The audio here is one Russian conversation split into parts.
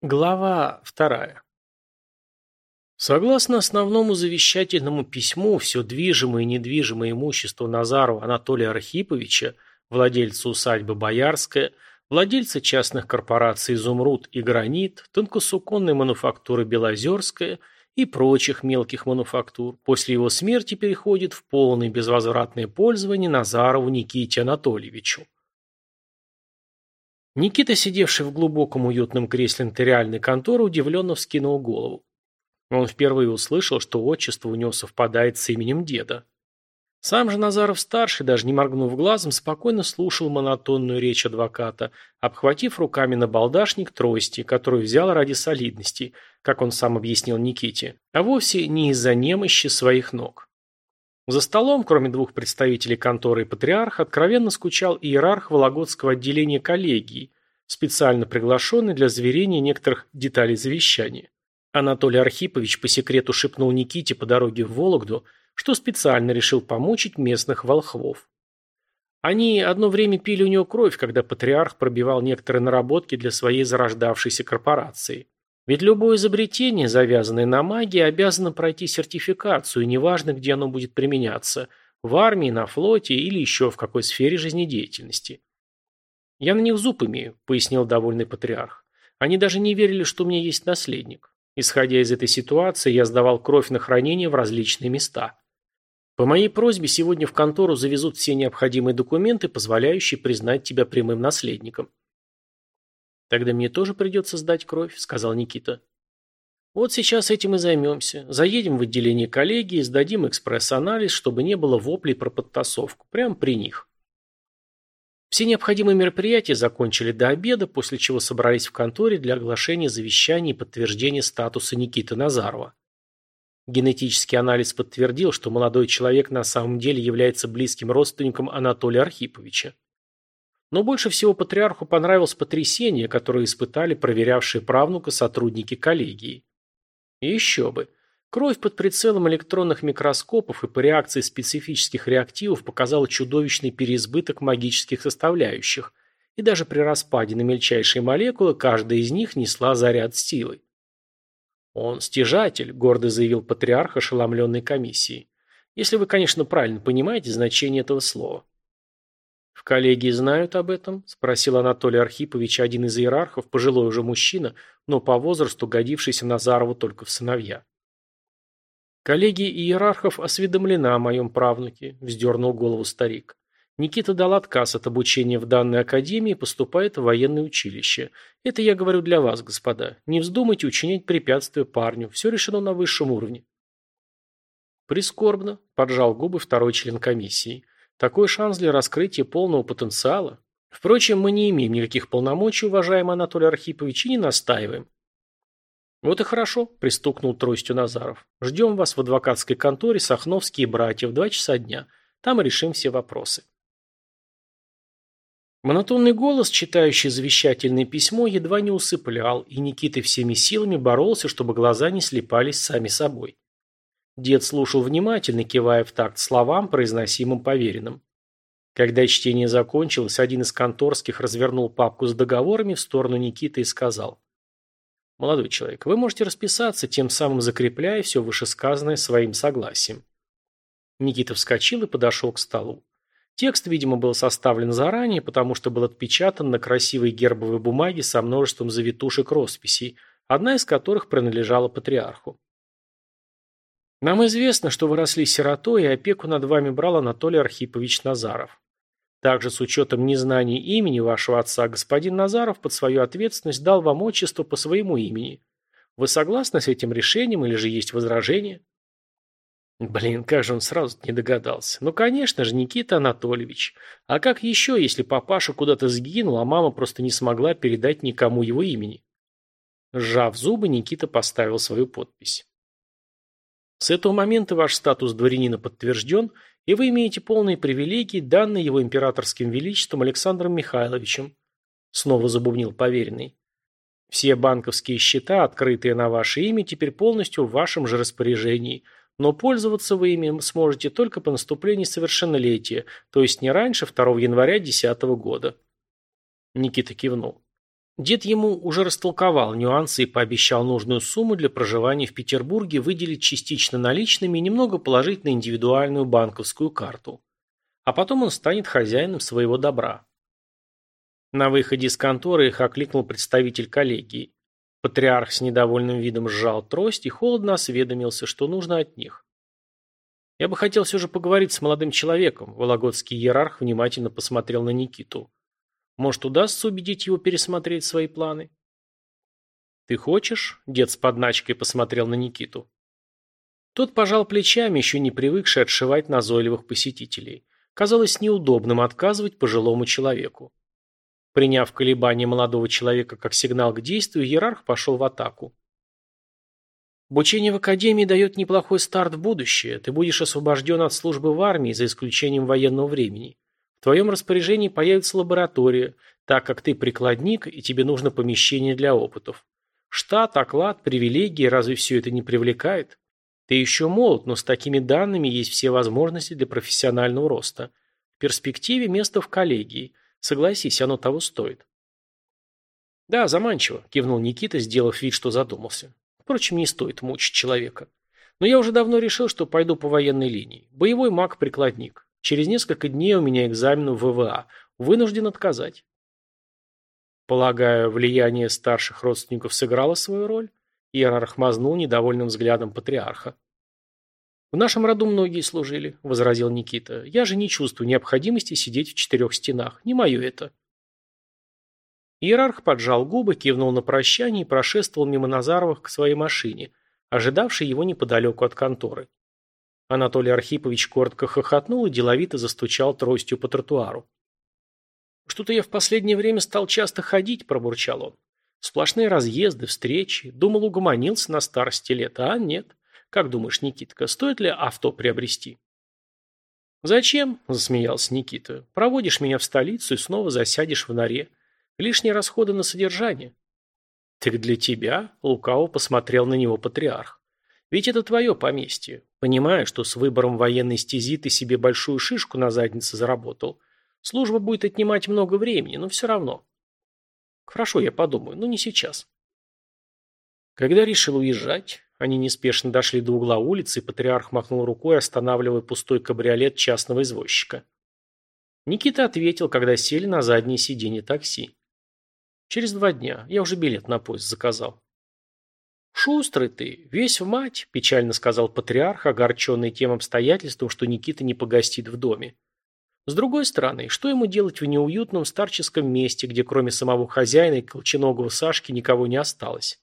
Глава вторая. Согласно основному завещательному письму, все движимое и недвижимое имущество Назарова Анатолия Архиповича, владельца усадьбы Боярская, владельца частных корпораций «Изумруд» и «Гранит», тонкосуконной мануфактуры «Белозерская» и прочих мелких мануфактур, после его смерти переходит в полное безвозвратное пользование Назарову Никите Анатольевичу. Никита, сидевший в глубоком уютном кресле нотариальной конторы, удивленно вскинул голову. Он впервые услышал, что отчество у него совпадает с именем деда. Сам же Назаров-старший, даже не моргнув глазом, спокойно слушал монотонную речь адвоката, обхватив руками на балдашник трости, которую взял ради солидности, как он сам объяснил Никите, а вовсе не из-за немощи своих ног. За столом, кроме двух представителей конторы и патриарха, откровенно скучал иерарх Вологодского отделения коллегии, специально приглашенный для заверения некоторых деталей завещания. Анатолий Архипович по секрету шепнул Никите по дороге в Вологду, что специально решил помучить местных волхвов. Они одно время пили у него кровь, когда патриарх пробивал некоторые наработки для своей зарождавшейся корпорации. Ведь любое изобретение, завязанное на магии, обязано пройти сертификацию, неважно, где оно будет применяться – в армии, на флоте или еще в какой сфере жизнедеятельности. «Я на них зуб имею», – пояснил довольный патриарх. «Они даже не верили, что у меня есть наследник. Исходя из этой ситуации, я сдавал кровь на хранение в различные места. По моей просьбе сегодня в контору завезут все необходимые документы, позволяющие признать тебя прямым наследником. «Тогда мне тоже придется сдать кровь», — сказал Никита. «Вот сейчас этим и займемся. Заедем в отделение коллегии, сдадим экспресс-анализ, чтобы не было воплей про подтасовку. Прямо при них». Все необходимые мероприятия закончили до обеда, после чего собрались в конторе для оглашения завещания и подтверждения статуса Никиты Назарова. Генетический анализ подтвердил, что молодой человек на самом деле является близким родственником Анатолия Архиповича. Но больше всего патриарху понравилось потрясение, которое испытали проверявшие правнука сотрудники коллегии. И еще бы. Кровь под прицелом электронных микроскопов и по реакции специфических реактивов показала чудовищный переизбыток магических составляющих, и даже при распаде на мельчайшие молекулы каждая из них несла заряд силы. «Он стяжатель», – гордо заявил патриарх ошеломленной комиссии. «Если вы, конечно, правильно понимаете значение этого слова». «В коллегии знают об этом?» – спросил Анатолий Архипович, один из иерархов, пожилой уже мужчина, но по возрасту годившийся Назарову только в сыновья. «Коллегия иерархов осведомлена о моем правнуке», – вздернул голову старик. Никита дал отказ от обучения в данной академии и поступает в военное училище. Это я говорю для вас, господа. Не вздумайте учинять препятствия парню. Все решено на высшем уровне. Прискорбно, поджал губы второй член комиссии. Такой шанс для раскрытия полного потенциала. Впрочем, мы не имеем никаких полномочий, уважаемый Анатолий Архипович, и не настаиваем. Вот и хорошо, пристукнул тростью Назаров. Ждем вас в адвокатской конторе Сахновские братья в два часа дня. Там и решим все вопросы. Монотонный голос, читающий завещательное письмо, едва не усыплял, и Никита всеми силами боролся, чтобы глаза не слепались сами собой. Дед слушал внимательно, кивая в такт словам, произносимым поверенным. Когда чтение закончилось, один из конторских развернул папку с договорами в сторону Никиты и сказал. «Молодой человек, вы можете расписаться, тем самым закрепляя все вышесказанное своим согласием». Никита вскочил и подошел к столу. Текст, видимо, был составлен заранее, потому что был отпечатан на красивой гербовой бумаге со множеством завитушек росписей, одна из которых принадлежала патриарху. Нам известно, что вы росли сиротой, и опеку над вами брал Анатолий Архипович Назаров. Также с учетом незнания имени вашего отца, господин Назаров под свою ответственность дал вам отчество по своему имени. Вы согласны с этим решением или же есть возражения? Блин, как же он сразу не догадался. Ну, конечно же, Никита Анатольевич. А как еще, если папаша куда-то сгинул, а мама просто не смогла передать никому его имени? Сжав зубы, Никита поставил свою подпись. С этого момента ваш статус дворянина подтвержден, и вы имеете полные привилегии, данные его императорским величеством Александром Михайловичем. Снова забубнил поверенный. Все банковские счета, открытые на ваше имя, теперь полностью в вашем же распоряжении, но пользоваться вы ими сможете только по наступлении совершеннолетия, то есть не раньше 2 января 2010 года. Никита кивнул. Дед ему уже растолковал нюансы и пообещал нужную сумму для проживания в Петербурге выделить частично наличными и немного положить на индивидуальную банковскую карту. А потом он станет хозяином своего добра. На выходе из конторы их окликнул представитель коллегии. Патриарх с недовольным видом сжал трость и холодно осведомился, что нужно от них. «Я бы хотел все же поговорить с молодым человеком», – Вологодский иерарх внимательно посмотрел на Никиту. Может, удастся убедить его пересмотреть свои планы? «Ты хочешь?» – дед с подначкой посмотрел на Никиту. Тот пожал плечами, еще не привыкший отшивать назойливых посетителей. Казалось неудобным отказывать пожилому человеку. Приняв колебания молодого человека как сигнал к действию, иерарх пошел в атаку. Обучение в академии дает неплохой старт в будущее. Ты будешь освобожден от службы в армии, за исключением военного времени. В твоем распоряжении появится лаборатория, так как ты прикладник и тебе нужно помещение для опытов. Штат, оклад, привилегии, разве все это не привлекает? Ты еще молод, но с такими данными есть все возможности для профессионального роста. В перспективе место в коллегии. Согласись, оно того стоит. Да, заманчиво, кивнул Никита, сделав вид, что задумался. Впрочем, не стоит мучить человека. Но я уже давно решил, что пойду по военной линии. Боевой маг-прикладник. Через несколько дней у меня экзамен в ВВА. Вынужден отказать. Полагаю, влияние старших родственников сыграло свою роль? Иерарх мазнул недовольным взглядом патриарха. «В нашем роду многие служили», — возразил Никита. «Я же не чувствую необходимости сидеть в четырех стенах. Не мое это». Иерарх поджал губы, кивнул на прощание и прошествовал мимо Назаровых к своей машине, ожидавшей его неподалеку от конторы. Анатолий Архипович коротко хохотнул и деловито застучал тростью по тротуару. «Что-то я в последнее время стал часто ходить», – пробурчал он. «Сплошные разъезды, встречи. Думал, угомонился на старости лет, а нет. Как думаешь, Никитка, стоит ли авто приобрести?» «Зачем?» – засмеялся Никита. «Проводишь меня в столицу и снова засядешь в норе. Лишние расходы на содержание». «Так для тебя?» – лукаво посмотрел на него патриарх. Ведь это твое поместье. Понимаю, что с выбором военной стези ты себе большую шишку на заднице заработал. Служба будет отнимать много времени, но все равно. Хорошо, я подумаю, но не сейчас. Когда решил уезжать, они неспешно дошли до угла улицы, и патриарх махнул рукой, останавливая пустой кабриолет частного извозчика. Никита ответил, когда сели на заднее сиденье такси. «Через два дня. Я уже билет на поезд заказал». «Шустрый ты, весь в мать», – печально сказал патриарх, огорченный тем обстоятельством, что Никита не погостит в доме. С другой стороны, что ему делать в неуютном старческом месте, где кроме самого хозяина и колченогого Сашки никого не осталось?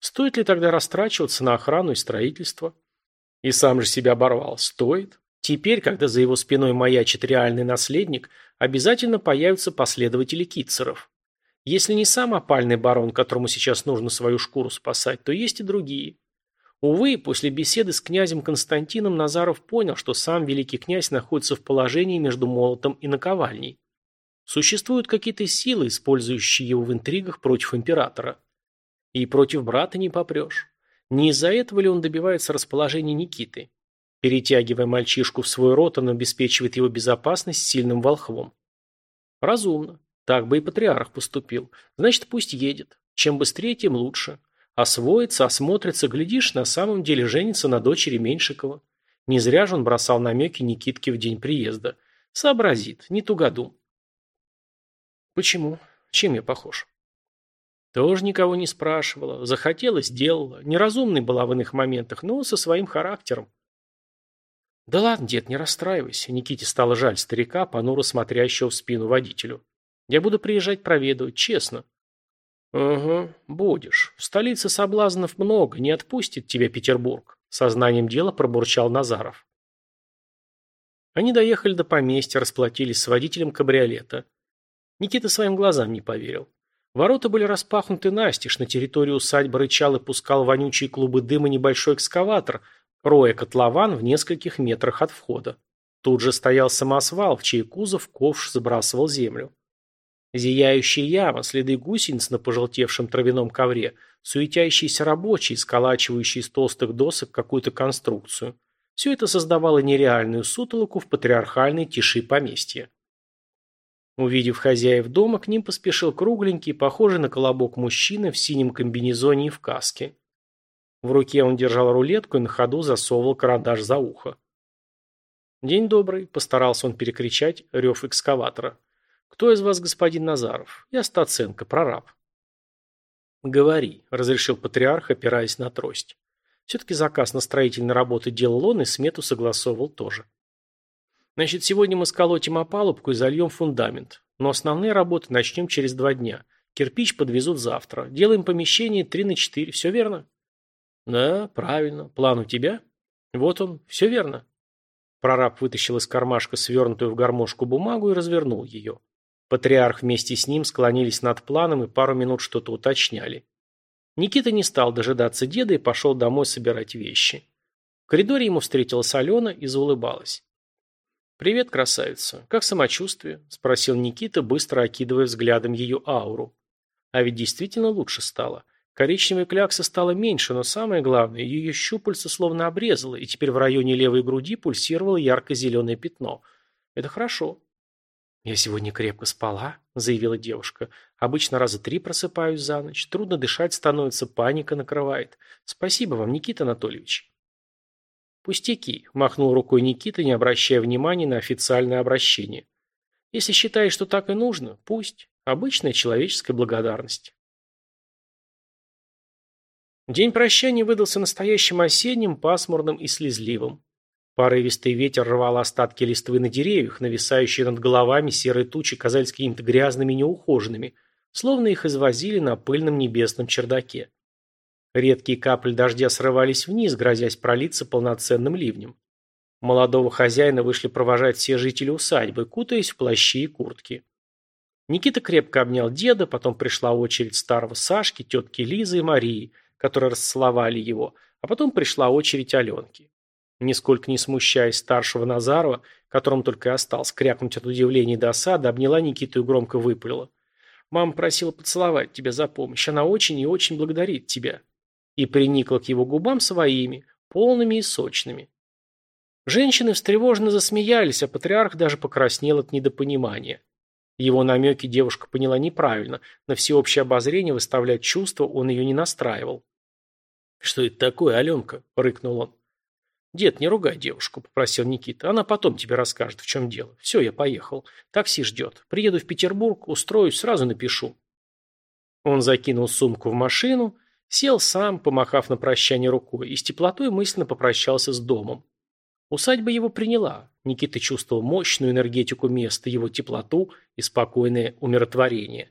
Стоит ли тогда растрачиваться на охрану и строительство? И сам же себя оборвал. Стоит. Теперь, когда за его спиной маячит реальный наследник, обязательно появятся последователи китцеров. Если не сам опальный барон, которому сейчас нужно свою шкуру спасать, то есть и другие. Увы, после беседы с князем Константином Назаров понял, что сам великий князь находится в положении между молотом и наковальней. Существуют какие-то силы, использующие его в интригах против императора. И против брата не попрешь. Не из-за этого ли он добивается расположения Никиты? Перетягивая мальчишку в свой рот, он обеспечивает его безопасность сильным волхвом. Разумно. Так бы и патриарх поступил. Значит, пусть едет. Чем быстрее, тем лучше. Освоится, осмотрится, глядишь, на самом деле женится на дочери Меньшикова. Не зря же он бросал намеки Никитке в день приезда. Сообразит, не тугодум. Почему? Чем я похож? Тоже никого не спрашивала. Захотела, сделала. Неразумной была в иных моментах, но со своим характером. Да ладно, дед, не расстраивайся. Никите стало жаль старика, понуро смотрящего в спину водителю. Я буду приезжать проведывать, честно. Угу, будешь. В столице соблазнов много, не отпустит тебя Петербург. Сознанием дела пробурчал Назаров. Они доехали до поместья, расплатились с водителем кабриолета. Никита своим глазам не поверил. Ворота были распахнуты настежь, на территорию усадьбы рычал и пускал вонючие клубы дыма небольшой экскаватор, роя котлован в нескольких метрах от входа. Тут же стоял самосвал, в чей кузов ковш забрасывал землю. Зияющая яма, следы гусениц на пожелтевшем травяном ковре, суетящиеся рабочие, сколачивающие из толстых досок какую-то конструкцию. Все это создавало нереальную сутолоку в патриархальной тиши поместья. Увидев хозяев дома, к ним поспешил кругленький, похожий на колобок мужчина в синем комбинезоне и в каске. В руке он держал рулетку и на ходу засовывал карандаш за ухо. «День добрый», – постарался он перекричать рев экскаватора. «Кто из вас господин Назаров? Я Стаценко, прораб». «Говори», – разрешил патриарх, опираясь на трость. Все-таки заказ на строительные работы делал он и смету согласовывал тоже. Значит, сегодня мы сколотим опалубку и зальем фундамент. Но основные работы начнем через два дня. Кирпич подвезут завтра. Делаем помещение 3 на 4. Все верно? Да, правильно. План у тебя? Вот он. Все верно. Прораб вытащил из кармашка свернутую в гармошку бумагу и развернул ее. Патриарх вместе с ним склонились над планом и пару минут что-то уточняли. Никита не стал дожидаться деда и пошел домой собирать вещи. В коридоре ему встретилась Алена и заулыбалась. «Привет, красавица. Как самочувствие?» – спросил Никита, быстро окидывая взглядом ее ауру. А ведь действительно лучше стало. Коричневая клякса стала меньше, но самое главное, ее щупальца словно обрезало, и теперь в районе левой груди пульсировало ярко-зеленое пятно. Это хорошо. «Я сегодня крепко спала», – заявила девушка. «Обычно раза три просыпаюсь за ночь. Трудно дышать становится, паника накрывает. Спасибо вам, Никита Анатольевич». «Пустяки», – махнул рукой Никита, не обращая внимания на официальное обращение. «Если считаешь, что так и нужно, пусть. Обычная человеческая благодарность». День прощания выдался настоящим осенним, пасмурным и слезливым. Порывистый ветер рвал остатки листвы на деревьях, нависающие над головами серые тучи казались какими-то грязными и неухоженными, словно их извозили на пыльном небесном чердаке. Редкие капли дождя срывались вниз, грозясь пролиться полноценным ливнем. Молодого хозяина вышли провожать все жители усадьбы, кутаясь в плащи и куртки. Никита крепко обнял деда, потом пришла очередь старого Сашки, тетки Лизы и Марии, которые расцеловали его, а потом пришла очередь Аленки. Нисколько не смущаясь старшего Назарова, которому только и осталось крякнуть от удивления и досады, обняла Никиту и громко выпалила. «Мама просила поцеловать тебя за помощь. Она очень и очень благодарит тебя». И приникла к его губам своими, полными и сочными. Женщины встревоженно засмеялись, а патриарх даже покраснел от недопонимания. Его намеки девушка поняла неправильно. На всеобщее обозрение выставлять чувства он ее не настраивал. «Что это такое, Аленка?» – рыкнул он. «Дед, не ругай девушку», – попросил Никита. «Она потом тебе расскажет, в чем дело. Все, я поехал. Такси ждет. Приеду в Петербург, устроюсь, сразу напишу». Он закинул сумку в машину, сел сам, помахав на прощание рукой, и с теплотой мысленно попрощался с домом. Усадьба его приняла. Никита чувствовал мощную энергетику места, его теплоту и спокойное умиротворение.